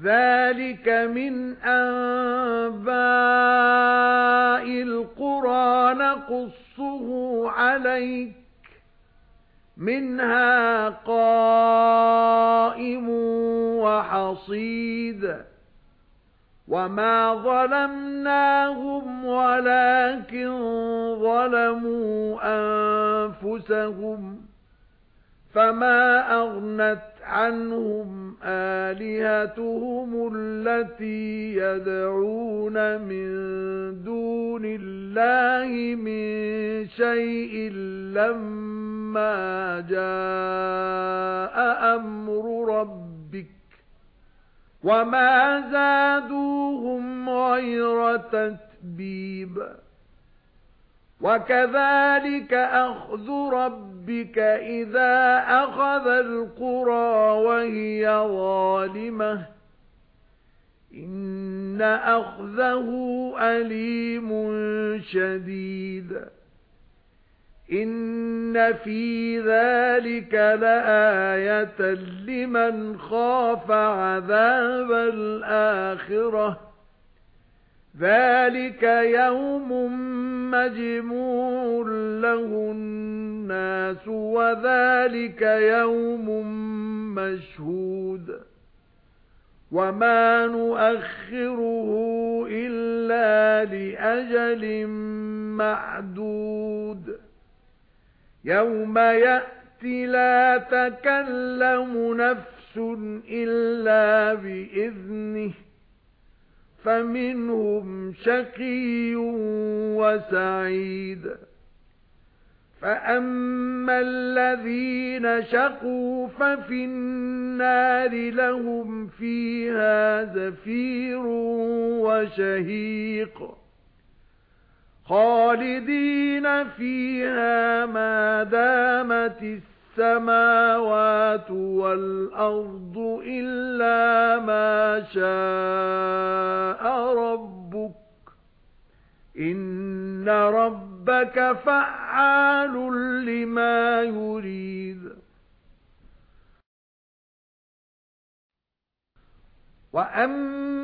ذَلِكَ مِنْ أَنبَاءِ الْقُرَى نَقُصُّهُ عَلَيْكَ مِنْهَا قَائِمٌ وَحَصِيدٌ وَمَا ظَلَمْنَاهُمْ وَلَكِنْ ظَلَمُوا أَنفُسَهُمْ فَمَا أَغْنَتْ عَنْهُمْ آلِهَتُهُمُ الَّتِي يَدْعُونَ مِن دُونِ اللَّهِ مِن شَيْءٍ لَّمَّا جَاءَ أَمْرُ رَبِّكَ وَمَا زَادُوهُمْ غَيْرَ تَتْبِيبٍ وَكَذَلِكَ أَخْذُ رَبِّكَ إِذَا أَخَذَ الْقُرَى وَهِيَ ظَالِمَةٌ. إِنَّ أَخْذَهُ أَلِيمٌ شَدِيدٌ. إِنَّ فِي ذَلِكَ لَآيَةً لِمَنْ خَافَ عَذَابَ الْآخِرَةِ. ذَلِكَ يَوْمٌ مَّجْمُوعٌ لَّهُ النَّاسُ وَذَلِكَ يَوْمٌ مَّشْهُودٌ وَمَا نُؤَخِّرُهُ إِلَّا لِأَجَلٍ مَّعْدُودٍ يَوْمَ يَأْتِي لَا تَكَلَّمُ نَفْسٌ إِلَّا بِإِذْنِهِ فَمِنْهُمْ شَقِيٌّ وَسَعِيدٌ. فَأَمَّا الَّذِينَ شَقُوا فَفِي النَّارِ لَهُمْ فِيهَا زَفِيرٌ وَشَهِيقٌ. خَالِدِينَ فِيهَا مَا دَامَتِ السَّمَاوَاتُ وَالْأَرْضُ إِلَّا مَا شَاءَ رَبُّكَ إِنَّ رَبَّكَ فَعَّالٌ لِمَا يُرِيدُ. وَأَمَّا